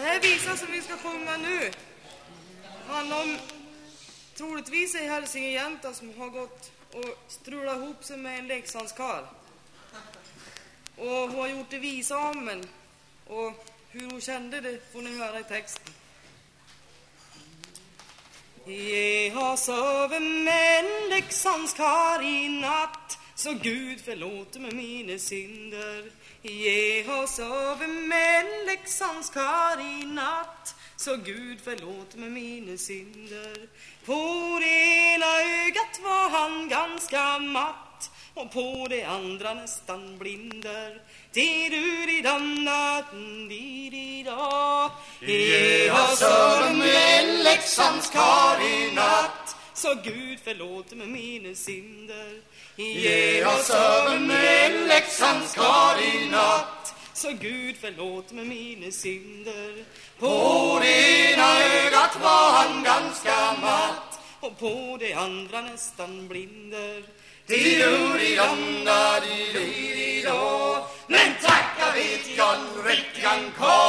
Det här visan som vi ska sjunga nu handlar om troligtvis en hälsingejänta som har gått och strulat ihop sig med en Leksandskarl. Och hon har gjort det visa om en. Och hur hon kände det får ni höra i texten. Jag har sovit med en Leksandskarl i natt så Gud förlåter mig mina synder. Jag oss sovit med en Leksandskarl i natt så Gud förlåt mig mina synder. På det ena ögat var han ganska matt och på det andra nästan blinder. Ge oss öronen med en Leksandskarl i natt så Gud förlåter mig mina synder. Har sovit med en Leksandskarl i natt så Gud förlåter mig mina synder. På det ena ögat var han ganska matt och på det andra nästan blinder. Di-du-di-dam-da, di-di-di-da. Men tacka vet jag riktigan karl